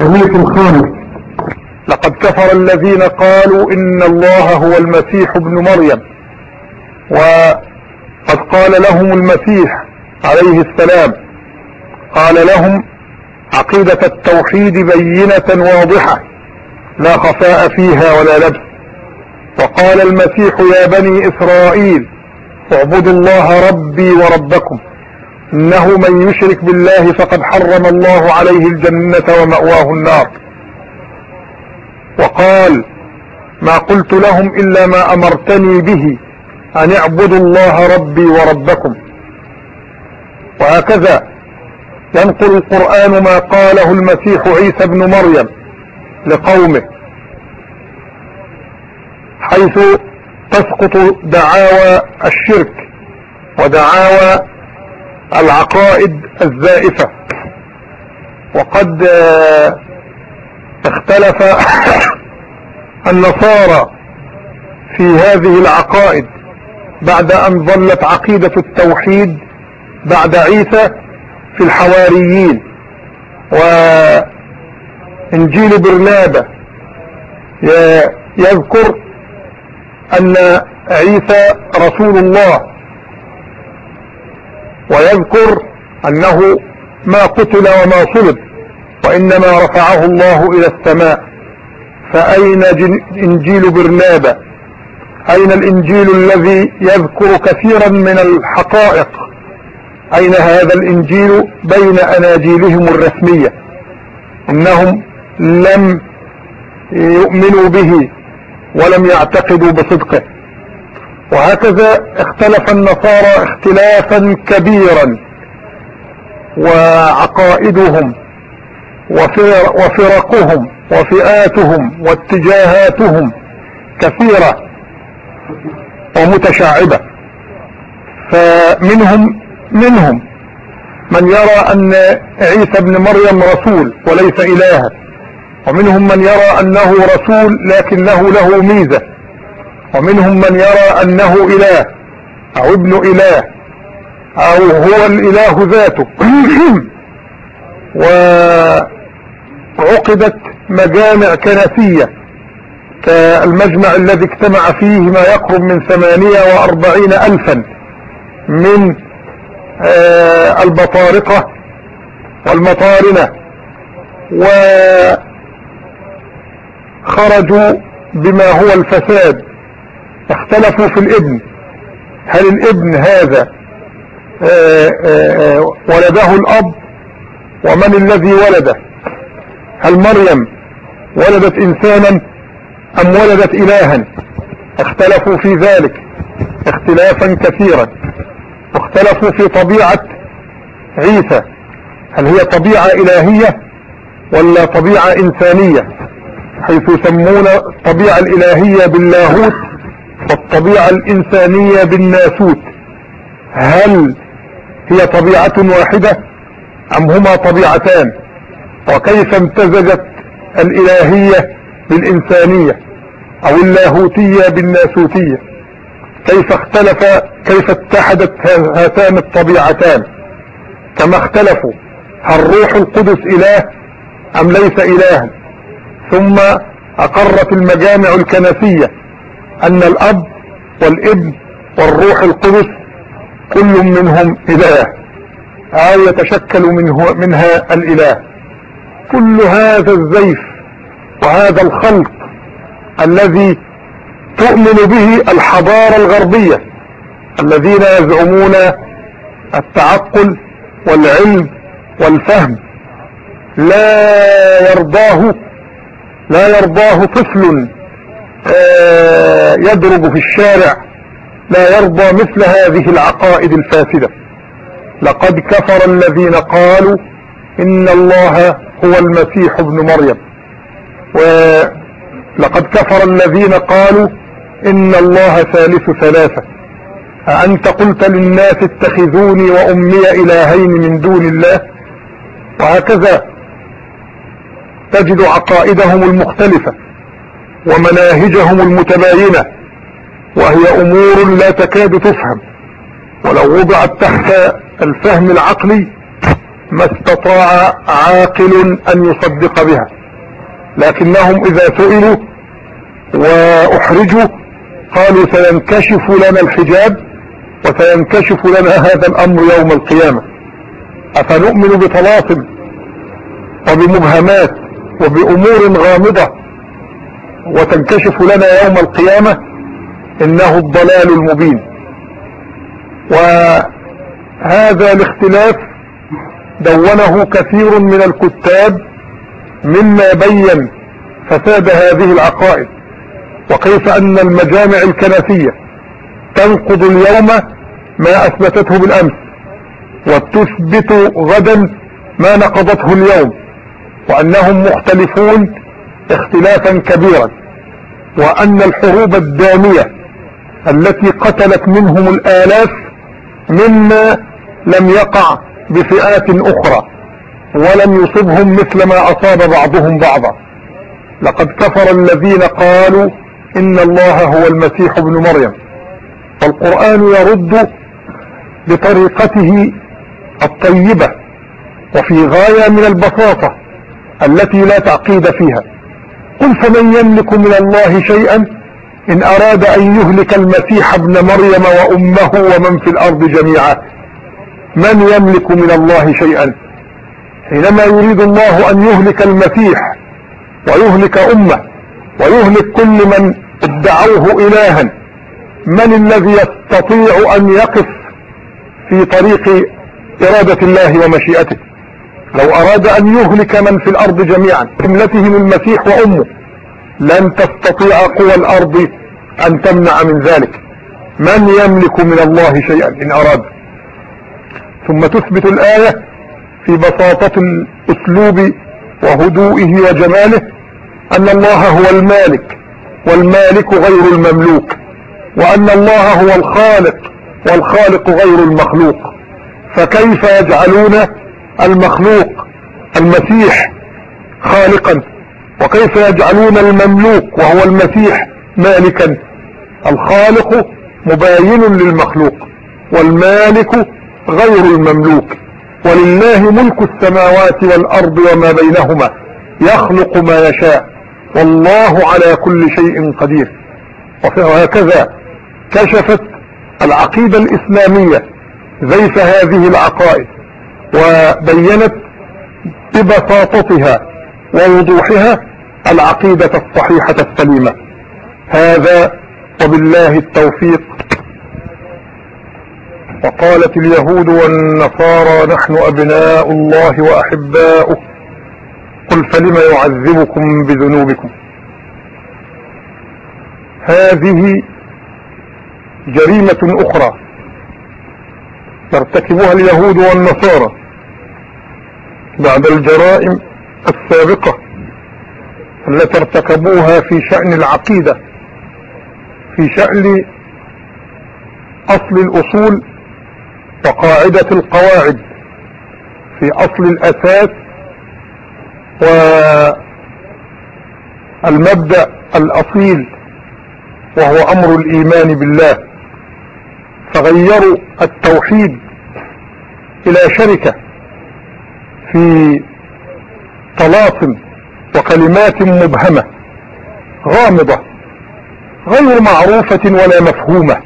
الحديث الخامس لقد كفر الذين قالوا إن الله هو المسيح ابن مريم. وقد قال لهم المسيح عليه السلام قال لهم عقيدة التوحيد بينة واضحة لا خفاء فيها ولا لبس. وقال المسيح يا بني إسرائيل اعبدوا الله ربي وربكم. إنه من يشرك بالله فقد حرم الله عليه الجنة ومأواه النار. وقال ما قلت لهم إلا ما أمرتني به أن اعبدوا الله ربي وربكم. وهكذا ينقل القرآن ما قاله المسيح عيسى بن مريم لقومه حيث تسقط دعاوى الشرك ودعاوى العقائد الزائفة. وقد اختلف النصارى في هذه العقائد بعد أن ظلت عقيدة التوحيد بعد عيسى في الحواريين. وإنجيل برنابة يذكر أن عيسى رسول الله ويذكر أنه ما قتل وما صلب وإنما رفعه الله إلى السماء. فأين إنجيل برنابة؟ أين الإنجيل الذي يذكر كثيرا من الحقائق؟ أين هذا الإنجيل بين أناجيلهم الرسمية؟ إنهم لم يؤمنوا به ولم يعتقدوا بصدقه. وهكذا اختلف النصارى اختلافا كبيرا وعقائدهم وفرقهم وفئاتهم واتجاهاتهم كثيرة ومتشعبة. فمنهم منهم من يرى أن عيسى بن مريم رسول وليس الها ومنهم من يرى أنه رسول لكنه له ميزة. ومنهم من يرى أنه إله. أو ابن إله. أو هو الإله ذاته. وعقدت مجامع كنسية كالمجمع الذي اجتمع فيه ما يقرب من ثمانية وأربعين الفا. من البطارقة والمطارنة. وخرجوا بما هو الفساد. اختلفوا في الابن. هل الابن هذا ولده الأب؟ ومن الذي ولده؟ هل مريم ولدت إنسانا أم ولدت إلها؟ اختلفوا في ذلك اختلافا كثيرا. واختلفوا في طبيعة عيسى. هل هي طبيعة إلهية ولا طبيعة إنسانية؟ حيث يسمون الطبيعة الإلهية باللاهوت والطبيعة الإنسانية بالناسوت. هل هي طبيعة واحدة أم هما طبيعتان؟ وكيف امتزجت الإلهية بالإنسانية أو اللاهوتية بالناسوتية؟ كيف اختلف كيف اتحدت هاتان الطبيعتان؟ كما اختلفوا هل روح القدس إله أم ليس إلها؟ ثم أقرت المجامع الكنسية. أن الأب والإبن والروح القدس كل منهم إله. أو يتشكل منه منها الإله. كل هذا الزيف وهذا الخلط الذي تؤمن به الحضارة الغربية الذين يزعمون التعقل والعلم والفهم. لا يرضاه لا يرضاه طفل يدرج في الشارع لا يرضى مثل هذه العقائد الفاسدة. لقد كفر الذين قالوا إن الله هو المسيح ابن مريم. ولقد كفر الذين قالوا إن الله ثالث ثلاثة. أأنت قلت للناس اتخذوني وأمي إلهين من دون الله؟ وهكذا تجد عقائدهم المختلفة. ومناهجهم المتباينة وهي أمور لا تكاد تفهم. ولو وضعت تحت الفهم العقلي ما استطاع عاقل أن يصدق بها. لكنهم إذا سئلوا وأحرجوا قالوا سينكشف لنا الحجاب وسينكشف لنا هذا الأمر يوم القيامة. أفنؤمن بطلاسم وبمبهمات وبأمور غامضة وتنكشف لنا يوم القيامة إنه الضلال المبين. وهذا الاختلاف دونه كثير من الكتاب مما بين فساد هذه العقائد وكيف أن المجامع الكنسية تنقض اليوم ما أثبتته بالأمس وتثبت غدا ما نقضته اليوم وأنهم مختلفون اختلافا كبيرا. وأن الحروب الدامية التي قتلت منهم الآلاف مما لم يقع بفئات أخرى ولم يصبهم مثل ما أصاب بعضهم بعضا. لقد كفر الذين قالوا إن الله هو المسيح ابن مريم. والقرآن يرد بطريقته الطيبة وفي غاية من البساطة التي لا تعقيد فيها. قل فمن يملك من الله شيئا؟ إن أراد أن يهلك المسيح ابن مريم وأمه ومن في الأرض جميعا. من يملك من الله شيئا؟ حينما يريد الله أن يهلك المسيح ويهلك أمه ويهلك كل من ادعوه الها من الذي يستطيع أن يقف في طريق إرادة الله ومشيئته؟ لو أراد أن يهلك من في الأرض جميعا جملتهم المسيح وأمه لن تستطيع قوى الأرض أن تمنع من ذلك. من يملك من الله شيئا إن أراد؟ ثم تثبت الآية في بساطة الأسلوب وهدوئه وجماله أن الله هو المالك والمالك غير المملوك وأن الله هو الخالق والخالق غير المخلوق. فكيف يجعلون المخلوق المسيح خالقا. وكيف يجعلون المملوك وهو المسيح مالكا؟ الخالق مباين للمخلوق والمالك غير المملوك. ولله ملك السماوات والأرض وما بينهما يخلق ما يشاء. والله على كل شيء قدير. وهكذا كشفت العقيدة الإسلامية زيف هذه العقائد. وبينت ببساطتها ووضوحها العقيدة الصحيحة السليمة. هذا وبالله التوفيق. وقالت اليهود والنصارى نحن أبناء الله وأحباؤه. قل فلم يعذبكم بذنوبكم؟ هذه جريمة أخرى يرتكبها اليهود والنصارى. بعد الجرائم السابقة التي ارتكبوها في شأن العقيدة في شأن أصل الأصول وقاعدة القواعد في أصل الأساس والمبدأ الأصيل وهو أمر الإيمان بالله. فغيروا التوحيد إلى شركة. في طلاسم وكلمات مبهمة غامضة غير معروفة ولا مفهومة.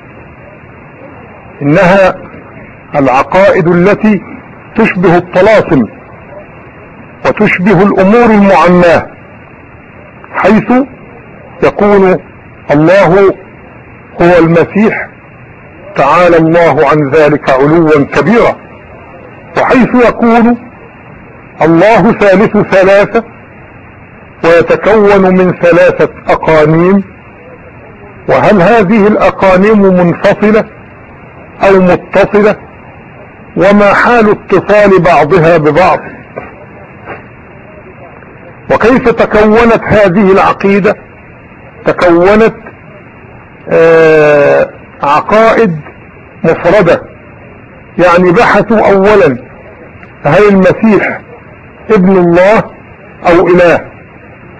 إنها العقائد التي تشبه الطلاسم وتشبه الأمور المعناه حيث يكون الله هو المسيح تعالى الله عن ذلك علوا كبيرا وحيث يكون الله ثالث ثلاثة ويتكون من ثلاثة أقانيم وهل هذه الأقانيم منفصلة أو متصلة؟ وما حال اتصال بعضها ببعض؟ وكيف تكونت هذه العقيدة؟ تكونت آه عقائد مفردة يعني بحثوا اولا هل المسيح ابن الله أو إله.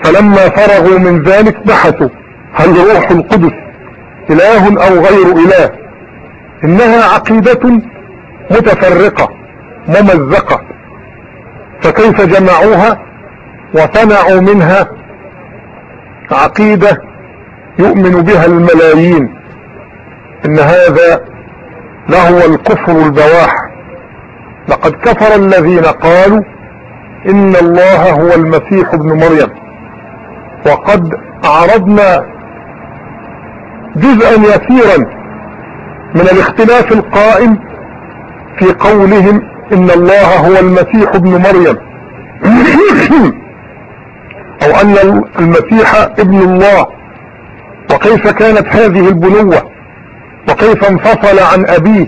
فلما فرغوا من ذلك بحثوا هل روح القدس إله أو غير إله؟ إنها عقيدة متفرقة ممزقة. فكيف جمعوها؟ وصنعوا منها عقيدة يؤمن بها الملايين. إن هذا لهو الكفر البواح. لقد كفر الذين قالوا إن الله هو المسيح ابن مريم. وقد عرضنا جزءا يسيرا من الاختلاف القائم في قولهم إن الله هو المسيح ابن مريم. أو أن المسيح ابن الله. وكيف كانت هذه البنوة؟ وكيف انفصل عن أبيه؟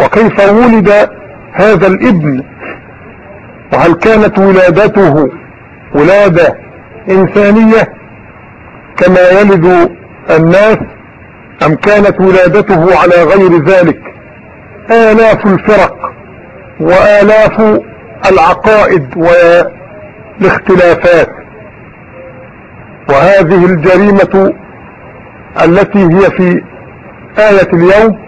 وكيف ولد هذا الابن؟ وهل كانت ولادته ولادة إنسانية كما يلد الناس أم كانت ولادته على غير ذلك؟ آلاف الفرق وآلاف العقائد والاختلافات. وهذه الجريمة التي هي في آية اليوم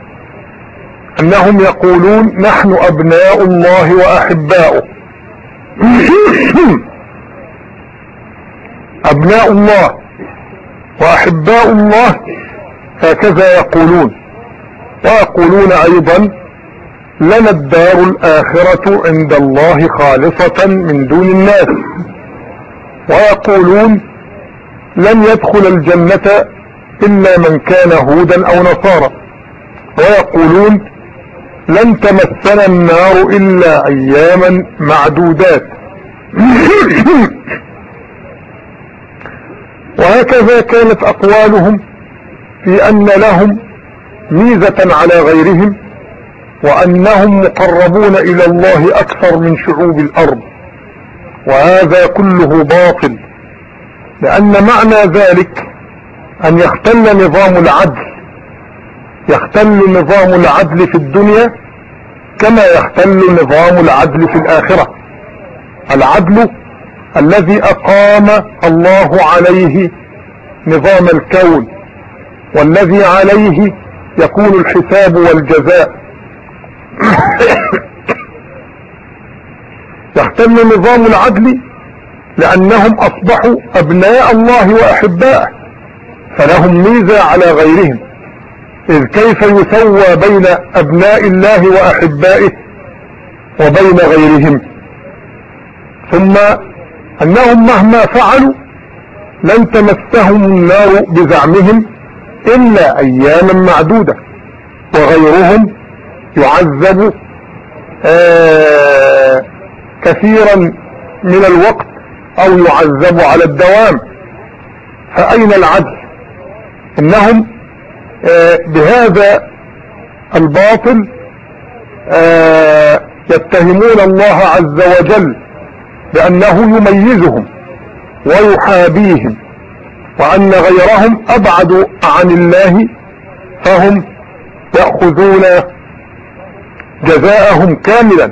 أنهم يقولون نحن أبناء الله وأحباؤه. ابناء الله وأحباء الله هكذا يقولون. ويقولون أيضا لنا الدار الآخرة عند الله خالصة من دون الناس. ويقولون لن يدخل الجنة إلا من كان هودا أو نصارى. ويقولون لن تمسنا النار إلا أياما معدودات. وهكذا كانت أقوالهم في أن لهم ميزة على غيرهم وأنهم مقربون إلى الله أكثر من شعوب الأرض. وهذا كله باطل لأن معنى ذلك أن يختل نظام العدل يختل نظام العدل في الدنيا كما يختل نظام العدل في الآخرة. العدل الذي أقام الله عليه نظام الكون والذي عليه يكون الحساب والجزاء. يختل نظام العدل لأنهم أصبحوا أبناء الله وأحباءه فلهم ميزة على غيرهم. إذ كيف يسوى بين أبناء الله وأحبائه وبين غيرهم؟ ثم أنهم مهما فعلوا لن تمسهم النار بزعمهم إلا أياما معدودة وغيرهم يعذب آه كثيرا من الوقت أو يعذب على الدوام. فأين العدل؟ إنهم آه بهذا الباطل آه يتهمون الله عز وجل بأنه يميزهم ويحابيهم وأن غيرهم أبعد عن الله فهم يأخذون جزاءهم كاملا.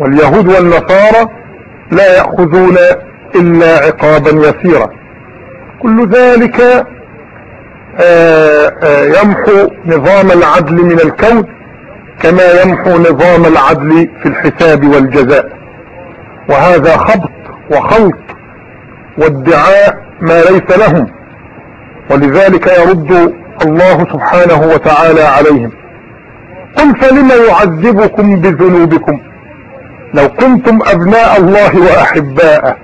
واليهود والنصارى لا يأخذون إلا عقابا يسيرا. كل ذلك يمحو نظام العدل من الكون كما يمحو نظام العدل في الحساب والجزاء. وهذا خبط وخلط وادعاء ما ليس لهم ولذلك يرد الله سبحانه وتعالى عليهم. قل فلم يعذبكم بذنوبكم؟ لو كنتم أبناء الله وأحباءه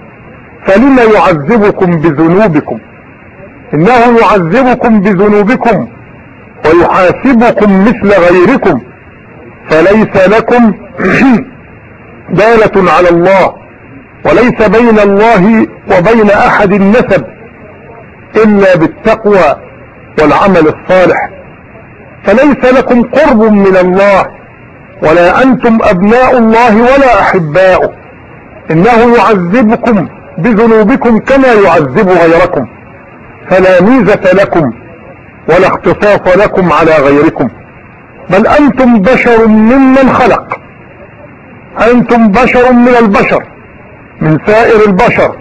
فلم يعذبكم بذنوبكم؟ إنه يعذبكم بذنوبكم ويحاسبكم مثل غيركم فليس لكم دالة على الله وليس بين الله وبين أحد النسب إلا بالتقوى والعمل الصالح فليس لكم قرب من الله ولا أنتم أبناء الله ولا أحباؤه إنه يعذبكم بذنوبكم كما يعذب غيركم فلا ميزة لكم ولا اختصاص لكم على غيركم. بل أنتم بشر ممن خلق. أنتم بشر من البشر من سائر البشر.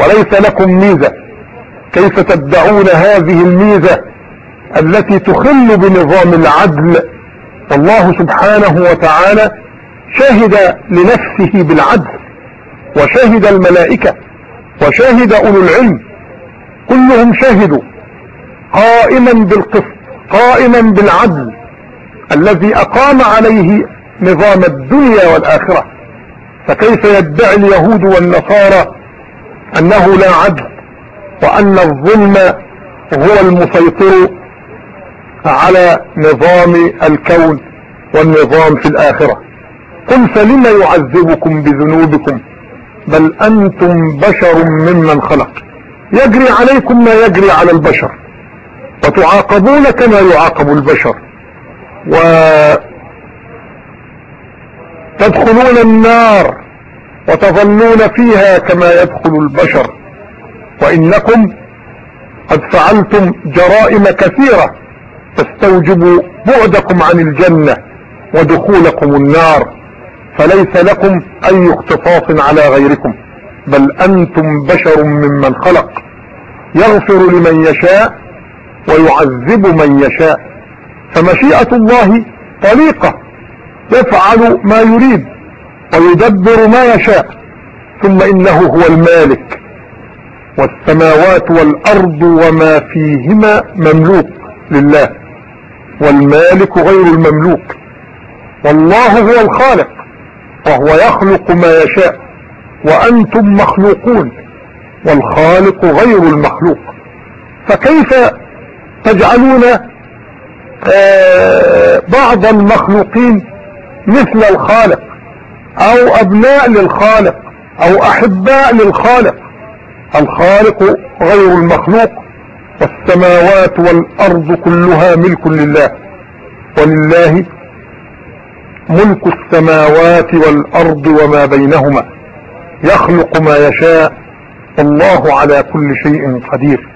وليس لكم ميزة. كيف تدعون هذه الميزة التي تخل بنظام العدل؟ والله سبحانه وتعالى شهد لنفسه بالعدل وشهد الملائكة وشهد أولو العلم. كلهم شهدوا قائما بالقسط قائما بالعدل الذي أقام عليه نظام الدنيا والآخرة. فكيف يدعي اليهود والنصارى أنه لا عدل وأن الظلم هو المسيطر على نظام الكون والنظام في الآخرة؟ قل فلم يعذبكم بذنوبكم؟ بل أنتم بشر ممن خلق. يجري عليكم ما يجري على البشر وتعاقبون كما يعاقب البشر وتدخلون النار وتظلون فيها كما يدخل البشر وإنكم قد فعلتم جرائم كثيرة تستوجب بعدكم عن الجنة ودخولكم النار فليس لكم أي اختصاص على غيركم. بل أنتم بشر ممن خلق. يغفر لمن يشاء ويعذب من يشاء. فمشيئة الله طريقة يفعل ما يريد ويدبر ما يشاء. ثم إنه هو المالك. والسماوات والأرض وما فيهما مملوك لله. والمالك غير المملوك. والله هو الخالق وهو يخلق ما يشاء. وأنتم مخلوقون والخالق غير المخلوق. فكيف تجعلون آه، بعض المخلوقين مثل الخالق أو أبناء للخالق أو أحباء للخالق؟ الخالق غير المخلوق والسماوات والأرض كلها ملك لله ولله ملك السماوات والأرض وما بينهما. يخلق ما يشاء. والله على كل شيء قدير.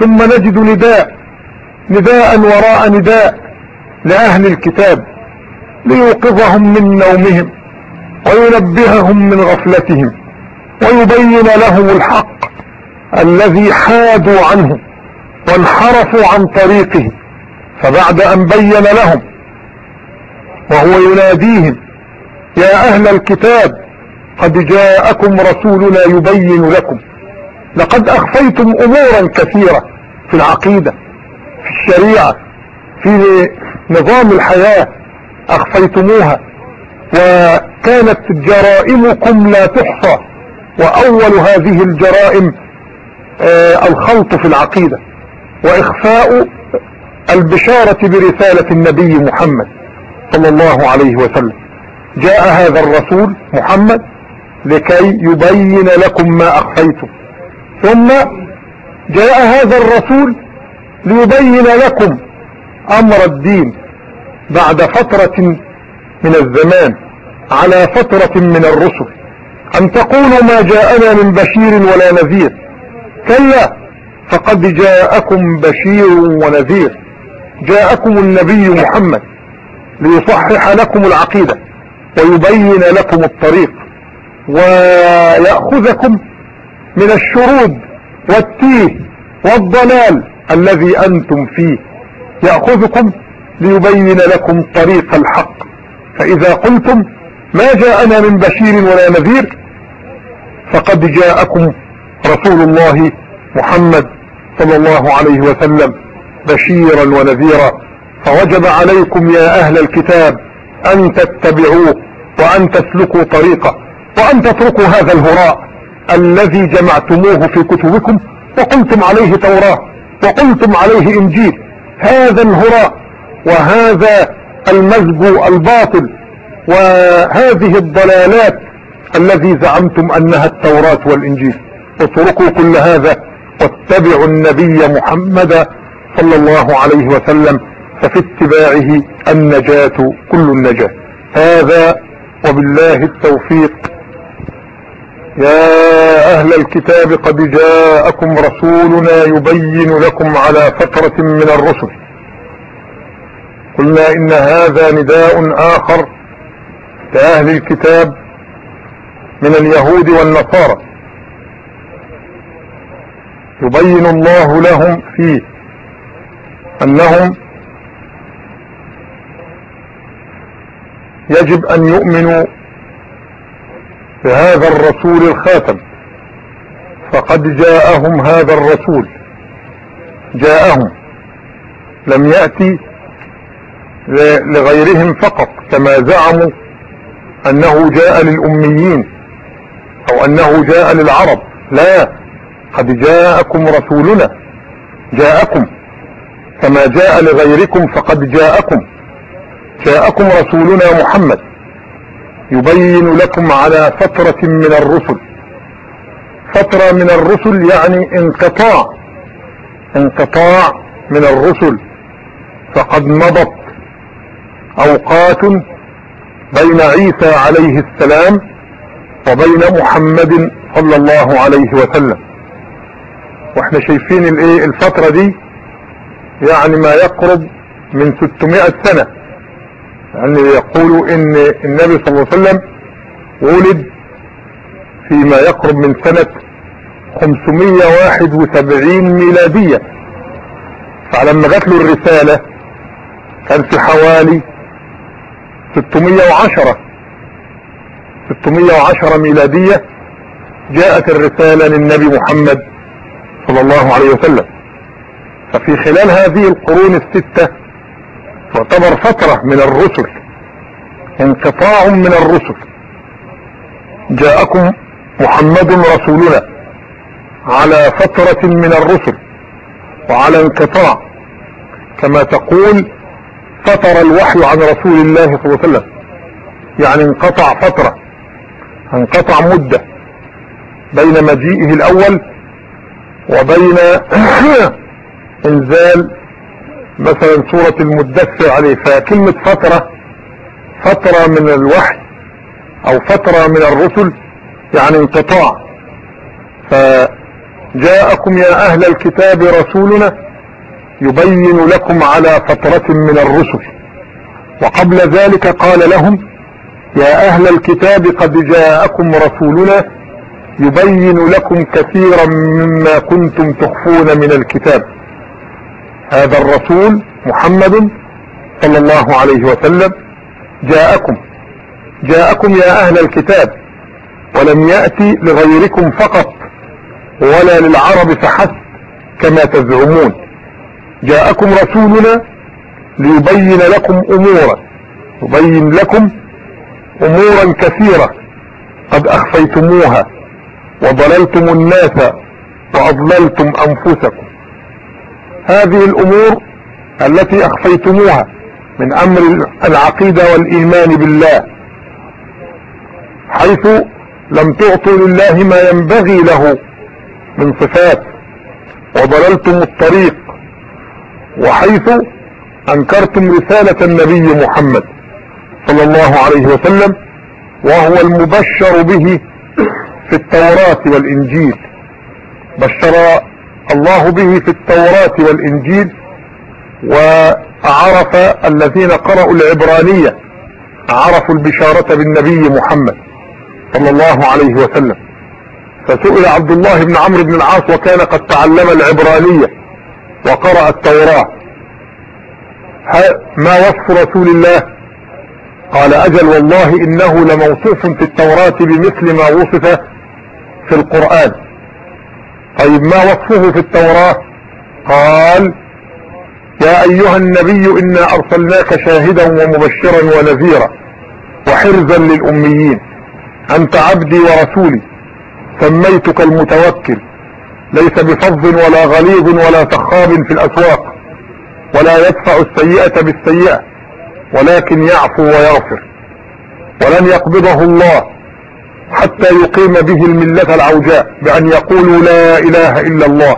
ثم نجد نداء. نداء وراء نداء لأهل الكتاب ليوقظهم من نومهم وينبههم من غفلتهم ويبين لهم الحق الذي حادوا عنه وانحرفوا عن طريقه فبعد أن بين لهم وهو يناديهم يا أهل الكتاب قد جاءكم رسولنا يبين لكم. لقد أخفيتم أمورا كثيرة في العقيدة في الشريعة في نظام الحياة أخفيتموها. وكانت جرائمكم لا تحصى وأول هذه الجرائم آه الخلط في العقيدة. وإخفاء البشارة برسالة النبي محمد صلى الله عليه وسلم. جاء هذا الرسول محمد لكي يبين لكم ما أخفيتم. ثم جاء هذا الرسول ليبين لكم أمر الدين بعد فترة من الزمان على فترة من الرسل. أن تقولوا ما جاءنا من بشير ولا نذير. كلا فقد جاءكم بشير ونذير. جاءكم النبي محمد ليصحح لكم العقيدة ويبين لكم الطريق. ويأخذكم من الشرود والتيه والضلال الذي أنتم فيه. يأخذكم ليبين لكم طريق الحق. فإذا قلتم ما جاءنا من بشير ولا نذير فقد جاءكم رسول الله محمد صلى الله عليه وسلم بشيرا ونذيرا. فوجب عليكم يا أهل الكتاب أن تتبعوه وأن تسلكوا طريقه. وأن تتركوا هذا الهراء الذي جمعتموه في كتبكم وقلتم عليه توراة وقلتم عليه إنجيل. هذا الهراء وهذا المزج الباطل وهذه الضلالات الذي زعمتم أنها التوراة والإنجيل. اتركوا كل هذا واتبعوا النبي محمد صلى الله عليه وسلم ففي اتباعه النجاة كل النجاة. هذا وبالله التوفيق. يا أهل الكتاب قد جاءكم رسولنا يبين لكم على فترة من الرسل. قلنا إن هذا نداء آخر لأهل الكتاب من اليهود والنصارى. يبين الله لهم فيه أنهم يجب أن يؤمنوا بهذا الرسول الخاتم. فقد جاءهم هذا الرسول. جاءهم. لم يأتي لغيرهم فقط كما زعموا أنه جاء للأميين أو أنه جاء للعرب. لا قد جاءكم رسولنا. جاءكم. كما جاء لغيركم فقد جاءكم. جاءكم رسولنا محمد. يبين لكم على فترة من الرسل. فترة من الرسل يعني انقطاع. انقطاع من الرسل. فقد مضت أوقات بين عيسى عليه السلام وبين محمد صلى الله عليه وسلم. وإحنا شايفين الايه الفترة دي يعني ما يقرب من 600 سنة. يعني يقولوا إن النبي صلى الله عليه وسلم ولد فيما يقرب من سنة 571 ميلادية. فلما جات له الرسالة كان في حوالي 610 610 ميلادية جاءت الرسالة للنبي محمد صلى الله عليه وسلم. ففي خلال هذه القرون الستة تعتبر فترة من الرسل انقطاع من الرسل. جاءكم محمد رسولنا على فترة من الرسل وعلى انقطاع. كما تقول فتر الوحي عن رسول الله صلى الله عليه وسلم. يعني انقطع فترة انقطع مدة بين مجيئه الأول وبين إنزال مثلا سورة المدثر عليه فكلمة فترة فترة من الوحي أو فترة من الرسل يعني انقطاع. فجاءكم يا أهل الكتاب رسولنا يبين لكم على فترة من الرسل. وقبل ذلك قال لهم يا أهل الكتاب قد جاءكم رسولنا يبين لكم كثيرا مما كنتم تخفون من الكتاب. هذا الرسول محمد صلى الله عليه وسلم جاءكم. جاءكم يا أهل الكتاب ولم يأتي لغيركم فقط ولا للعرب فحسب كما تزعمون. جاءكم رسولنا ليبين لكم امورا يبين لكم أمورا كثيرة. قد أخفيتموها وضللتم الناس وأضللتم أنفسكم. هذه الأمور التي أخفيتموها من أمر العقيدة والإيمان بالله حيث لم تعطوا لله ما ينبغي له من صفات وضللتم الطريق وحيث أنكرتم رسالة النبي محمد صلى الله عليه وسلم وهو المبشر به في التوراة والإنجيل بشر الله به في التوراة والإنجيل وعرف الذين قرأوا العبرانية عرفوا البشارة بالنبي محمد صلى الله عليه وسلم. فسئل عبد الله بن عمرو بن العاص وكان قد تعلم العبرانية وقرأ التوراة. ما وصف رسول الله؟ قال أجل والله إنه لموصوف في التوراة بمثل ما وصف في القرآن. طيب ما وصفه في التوراة؟ قال يا أيها النبي إنا أرسلناك شاهدا ومبشرا ونذيرا وحرزا للأميين أنت عبدي ورسولي سميتك المتوكل ليس بفظ ولا غليظ ولا سخاب في الأسواق ولا يدفع السيئة بالسيئة ولكن يعفو ويغفر ولن يقبضه الله حتى يقيم به الملة العوجاء بأن يقولوا لا إله إلا الله.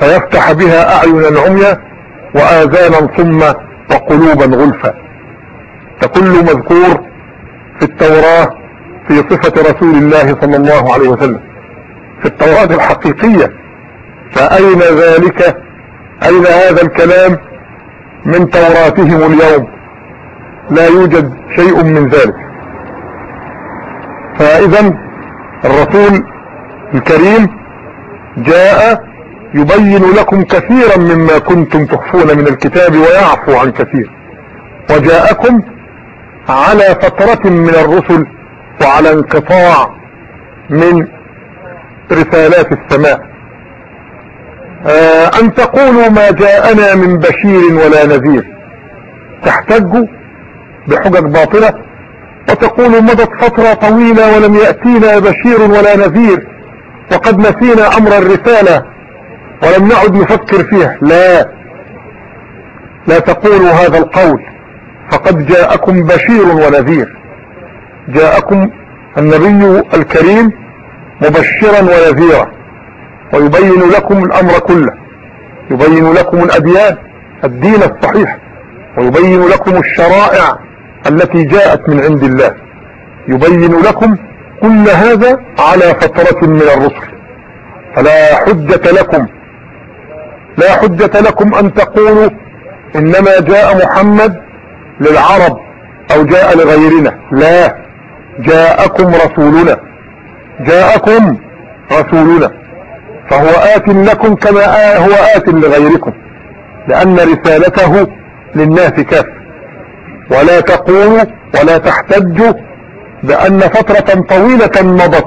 فيفتح بها أعينا عميا وآذانا صما وقلوبا غلفا. فكل مذكور في التوراة في صفة رسول الله صلى الله عليه وسلم. في التوراة الحقيقية. فأين ذلك؟ أين هذا الكلام من توراتهم اليوم؟ لا يوجد شيء من ذلك. فإذا الرسول الكريم جاء يبين لكم كثيرا مما كنتم تخفون من الكتاب ويعفو عن كثير. وجاءكم على فترة من الرسل وعلى انقطاع من رسالات السماء. آه أن تقولوا ما جاءنا من بشير ولا نذير. تحتجوا بحجج باطلة وتقولوا مضت فترة طويلة ولم يأتينا بشير ولا نذير وقد نسينا أمر الرسالة ولم نعد نفكر فيها لا. لا تقولوا هذا القول. فقد جاءكم بشير ونذير. جاءكم النبي الكريم مبشرا ونذيرا. ويبين لكم الأمر كله. يبين لكم الأديان الدين الصحيح. ويبين لكم الشرائع. التي جاءت من عند الله. يبين لكم كل هذا على فترة من الرسل. فلا حجة لكم. لا حجة لكم أن تقولوا إنما جاء محمد للعرب أو جاء لغيرنا. لا. جاءكم رسولنا. جاءكم رسولنا. فهو آت لكم كما هو آت لغيركم. لأن رسالته للناس كافة. ولا تقولوا ولا تحتجوا بأن فترة طويلة مضت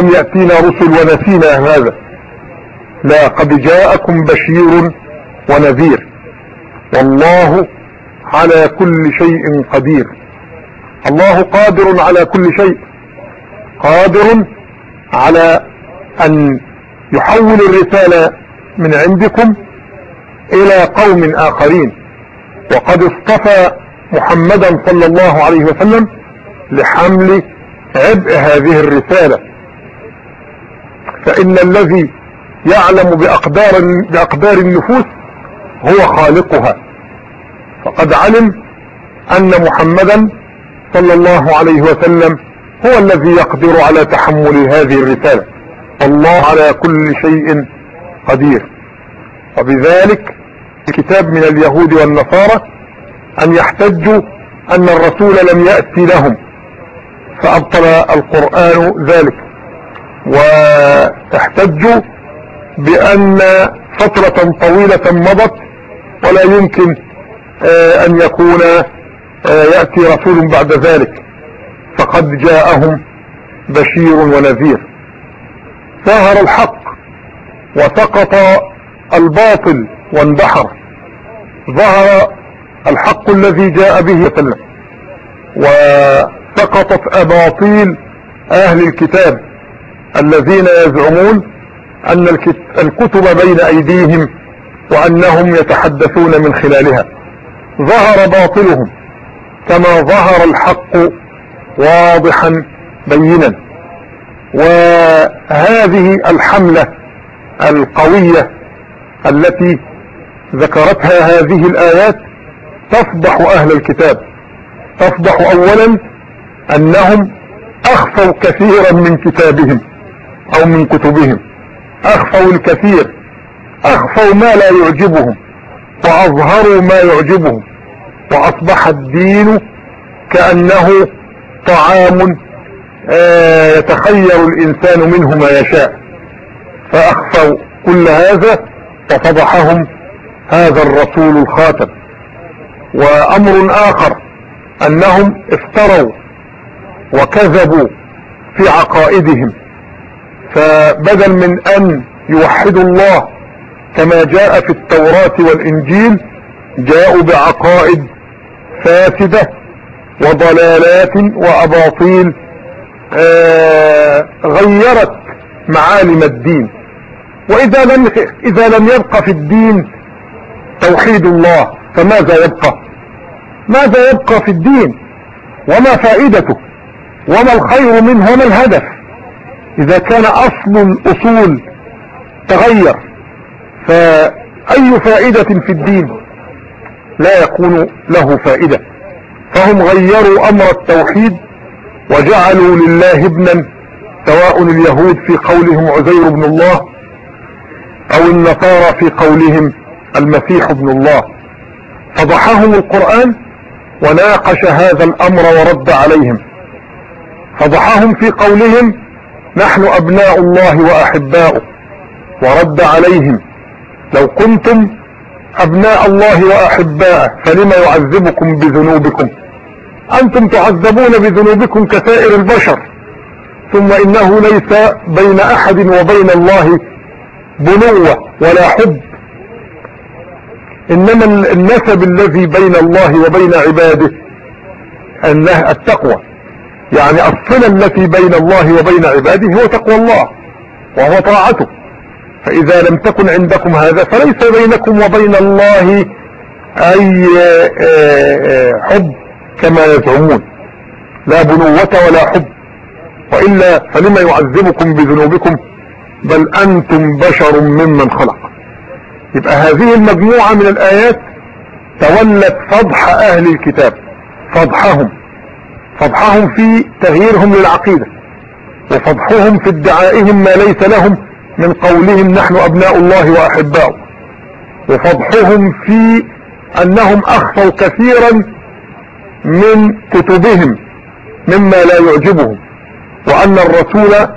لم يأتينا رسل ونسينا هذا. لا قد جاءكم بشير ونذير. والله على كل شيء قدير. الله قادر على كل شيء. قادر على أن يحول الرسالة من عندكم إلى قوم آخرين. وقد اصطفى محمدا صلى الله عليه وسلم لحمل عبء هذه الرسالة. فإن الذي يعلم بأقدار, بأقدار النفوس هو خالقها. فقد علم أن محمدا صلى الله عليه وسلم هو الذي يقدر على تحمل هذه الرسالة. الله على كل شيء قدير. وبذلك الكتاب من اليهود والنصارى أن يحتجوا أن الرسول لم يأتي لهم فأبطل القرآن ذلك. واحتجوا بأن فترة طويلة مضت ولا يمكن آه، أن يكون آه، يأتي رسول بعد ذلك. فقد جاءهم بشير ونذير. ظهر الحق وسقط الباطل واندحر ظهر الحق الذي جاء به وسلم. وسقطت أباطيل أهل الكتاب الذين يزعمون أن الكتب بين أيديهم وأنهم يتحدثون من خلالها. ظهر باطلهم كما ظهر الحق واضحا بينا. وهذه الحملة القوية التي ذكرتها هذه الآيات تفضح أهل الكتاب. تفضح أولا أنهم أخفوا كثيرا من كتابهم أو من كتبهم. أخفوا الكثير. أخفوا ما لا يعجبهم. وأظهروا ما يعجبهم. وأصبح الدين كأنه طعام آه، يتخير الإنسان منه ما يشاء. فأخفوا كل هذا وفضحهم هذا الرسول الخاتم. وأمر آخر أنهم افتروا وكذبوا في عقائدهم. فبدل من أن يوحدوا الله كما جاء في التوراة والإنجيل جاءوا بعقائد فاسدة وضلالات وأباطيل آه غيرت معالم الدين. وإذا لم, إذا لم يبقى في الدين توحيد الله فماذا يبقى؟ ماذا يبقى في الدين؟ وما فائدته؟ وما الخير منه؟ وما الهدف؟ إذا كان أصل الأصول تغير فأي فائدة في الدين؟ لا يكون له فائدة. فهم غيروا أمر التوحيد وجعلوا لله ابنا سواء اليهود في قولهم عزير بن الله أو النصارى في قولهم المسيح ابن الله. فضحهم القرآن وناقش هذا الأمر ورد عليهم. فضحهم في قولهم نحن أبناء الله وأحباؤه. ورد عليهم لو كنتم أبناء الله وأحباءه فلما يعذبكم بذنوبكم؟ أنتم تعذبون بذنوبكم كسائر البشر. ثم إنه ليس بين أحد وبين الله بنوة ولا حب. إنما النسب الذي بين الله وبين عباده أنه التقوى. يعني الصلة التي بين الله وبين عباده هو تقوى الله وهو طاعته. فإذا لم تكن عندكم هذا فليس بينكم وبين الله أي حب كما يزعمون. لا بنوة ولا حب. وإلا فلما يعذبكم بذنوبكم؟ بل أنتم بشر ممن خلق. يبقى هذه المجموعة من الآيات تولت فضح أهل الكتاب فضحهم فضحهم في تغييرهم للعقيدة وفضحهم في ادعائهم ما ليس لهم من قولهم نحن أبناء الله وأحباؤه وفضحهم في أنهم أخفوا كثيرا من كتبهم مما لا يعجبهم وأن الرسول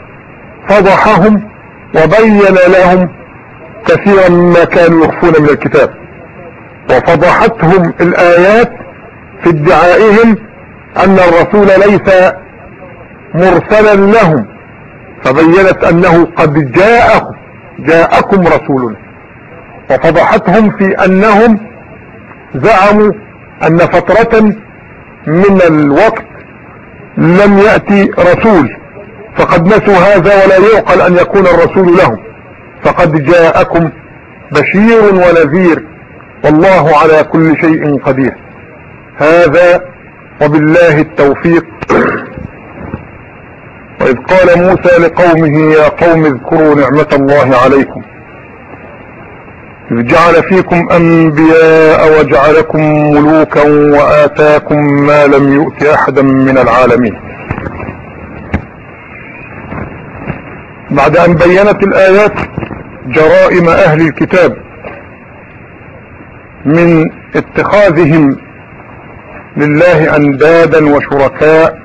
فضحهم وبين لهم كثيرا مما كانوا يخفون من الكتاب. وفضحتهم الآيات في ادعائهم أن الرسول ليس مرسلا لهم. فبينت أنه قد جاءهم جاءكم رسولنا. وفضحتهم في أنهم زعموا أن فترة من الوقت لم يأتي رسول. فقد نسوا هذا ولا يعقل أن يكون الرسول لهم. فقد جاءكم بشير ونذير والله على كل شيء قدير. هذا وبالله التوفيق. وإذ قال موسى لقومه يا قوم اذكروا نعمة الله عليكم. إذ جعل فيكم أنبياء وجعلكم ملوكا وآتاكم ما لم يؤت أحدا من العالمين. بعد أن بينت الآيات جرائم أهل الكتاب من اتخاذهم لله أندادا وشركاء.